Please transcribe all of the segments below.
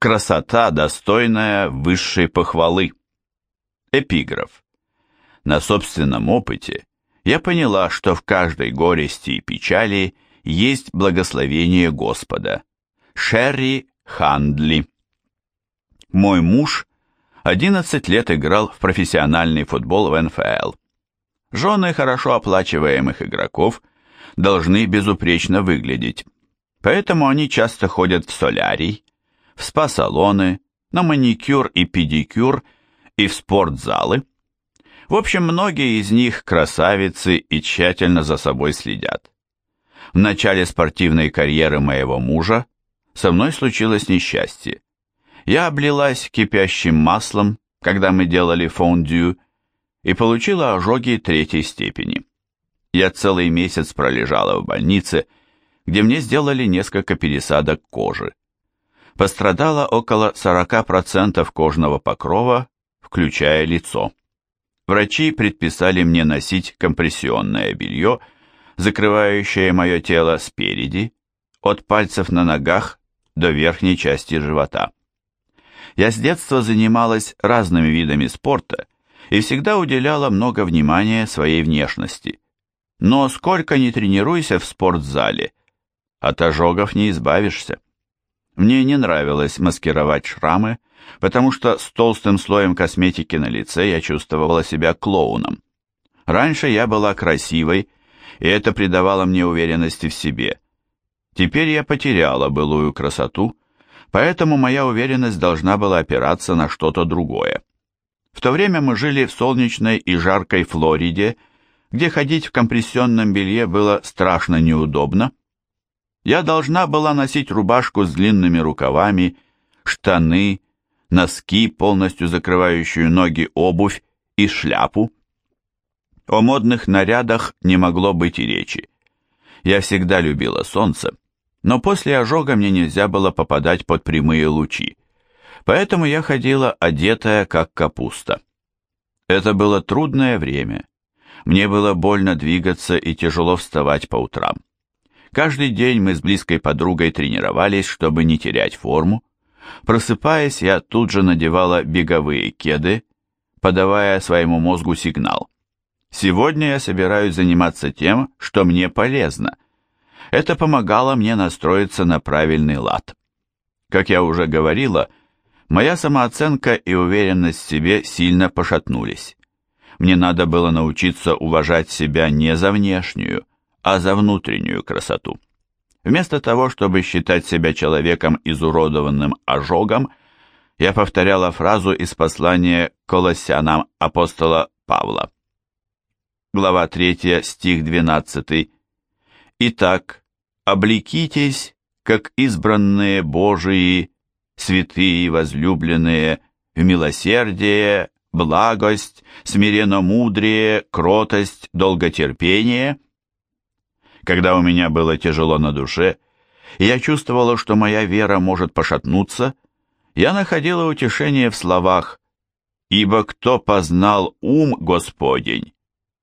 Красота, достойная высшей похвалы. Эпиграф. На собственном опыте я поняла, что в каждой горести и печали есть благословение Господа. Шерри Хандли. Мой муж 11 лет играл в профессиональный футбол в НФЛ. Жены хорошо оплачиваемых игроков должны безупречно выглядеть, поэтому они часто ходят в солярий, в спа-салоны, на маникюр и педикюр и в спортзалы. В общем, многие из них красавицы и тщательно за собой следят. В начале спортивной карьеры моего мужа со мной случилось несчастье. Я облилась кипящим маслом, когда мы делали фондю, и получила ожоги третьей степени. Я целый месяц пролежала в больнице, где мне сделали несколько пересадок кожи. Пострадало около 40% кожного покрова, включая лицо. Врачи предписали мне носить компрессионное белье, закрывающее мое тело спереди, от пальцев на ногах до верхней части живота. Я с детства занималась разными видами спорта и всегда уделяла много внимания своей внешности. Но сколько ни тренируйся в спортзале, от ожогов не избавишься. Мне не нравилось маскировать шрамы, потому что с толстым слоем косметики на лице я чувствовала себя клоуном. Раньше я была красивой, и это придавало мне уверенности в себе. Теперь я потеряла былую красоту, поэтому моя уверенность должна была опираться на что-то другое. В то время мы жили в солнечной и жаркой Флориде, где ходить в компрессионном белье было страшно неудобно. Я должна была носить рубашку с длинными рукавами, штаны, носки, полностью закрывающую ноги обувь и шляпу. О модных нарядах не могло быть и речи. Я всегда любила солнце, но после ожога мне нельзя было попадать под прямые лучи, поэтому я ходила одетая как капуста. Это было трудное время. Мне было больно двигаться и тяжело вставать по утрам. Каждый день мы с близкой подругой тренировались, чтобы не терять форму. Просыпаясь, я тут же надевала беговые кеды, подавая своему мозгу сигнал. Сегодня я собираюсь заниматься тем, что мне полезно. Это помогало мне настроиться на правильный лад. Как я уже говорила, моя самооценка и уверенность в себе сильно пошатнулись. Мне надо было научиться уважать себя не за внешнюю, а за внутреннюю красоту. Вместо того, чтобы считать себя человеком изуродованным ожогом, я повторяла фразу из послания Колоссянам апостола Павла. Глава 3, стих 12. «Итак, облекитесь, как избранные Божии, святые возлюбленные, в милосердие, благость, смиренно-мудрее, кротость, долготерпение» Когда у меня было тяжело на душе, и я чувствовала, что моя вера может пошатнуться, я находила утешение в словах «Ибо кто познал ум Господень,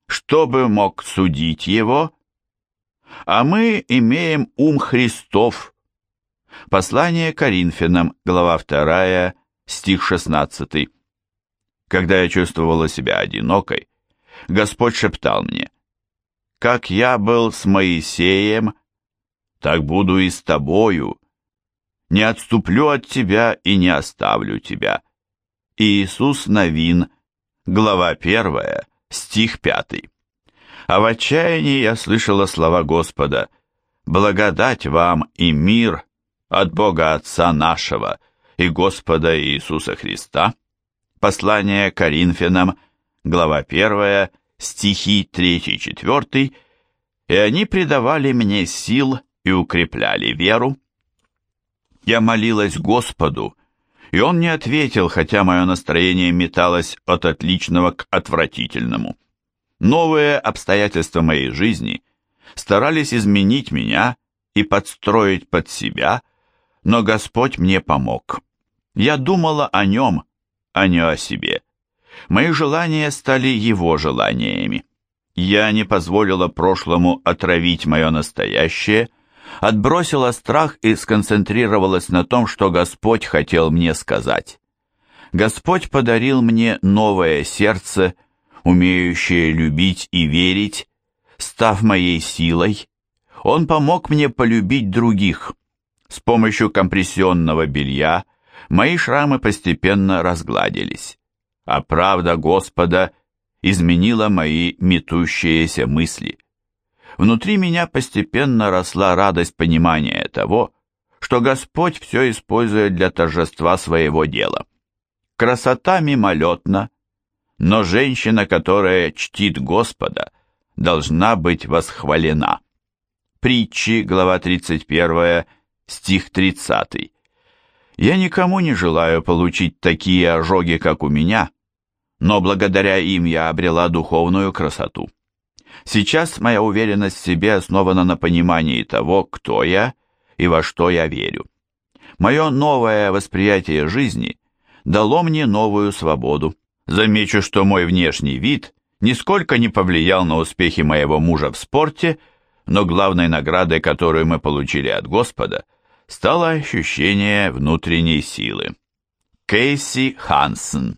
чтобы мог судить его?» А мы имеем ум Христов. Послание Коринфянам, глава 2, стих 16. Когда я чувствовала себя одинокой, Господь шептал мне, как я был с Моисеем, так буду и с тобою. Не отступлю от тебя и не оставлю тебя. Иисус Новин, глава 1, стих 5. А в отчаянии я слышала слова Господа, «Благодать вам и мир от Бога Отца нашего и Господа Иисуса Христа». Послание Коринфянам, глава 1, стихи 3-4, и они придавали мне сил и укрепляли веру. Я молилась Господу, и Он не ответил, хотя мое настроение металось от отличного к отвратительному. Новые обстоятельства моей жизни старались изменить меня и подстроить под себя, но Господь мне помог. Я думала о Нем, а не о себе. Мои желания стали его желаниями. Я не позволила прошлому отравить мое настоящее, отбросила страх и сконцентрировалась на том, что Господь хотел мне сказать. Господь подарил мне новое сердце, умеющее любить и верить, став моей силой. Он помог мне полюбить других. С помощью компрессионного белья мои шрамы постепенно разгладились, а правда Господа изменила мои метущиеся мысли. Внутри меня постепенно росла радость понимания того, что Господь все использует для торжества своего дела. Красота мимолетна, но женщина, которая чтит Господа, должна быть восхвалена. Притчи, глава 31, стих 30. Я никому не желаю получить такие ожоги, как у меня, но благодаря им я обрела духовную красоту. Сейчас моя уверенность в себе основана на понимании того, кто я и во что я верю. Мое новое восприятие жизни дало мне новую свободу. Замечу, что мой внешний вид нисколько не повлиял на успехи моего мужа в спорте, но главной наградой, которую мы получили от Господа, стало ощущение внутренней силы. Кейси Хансен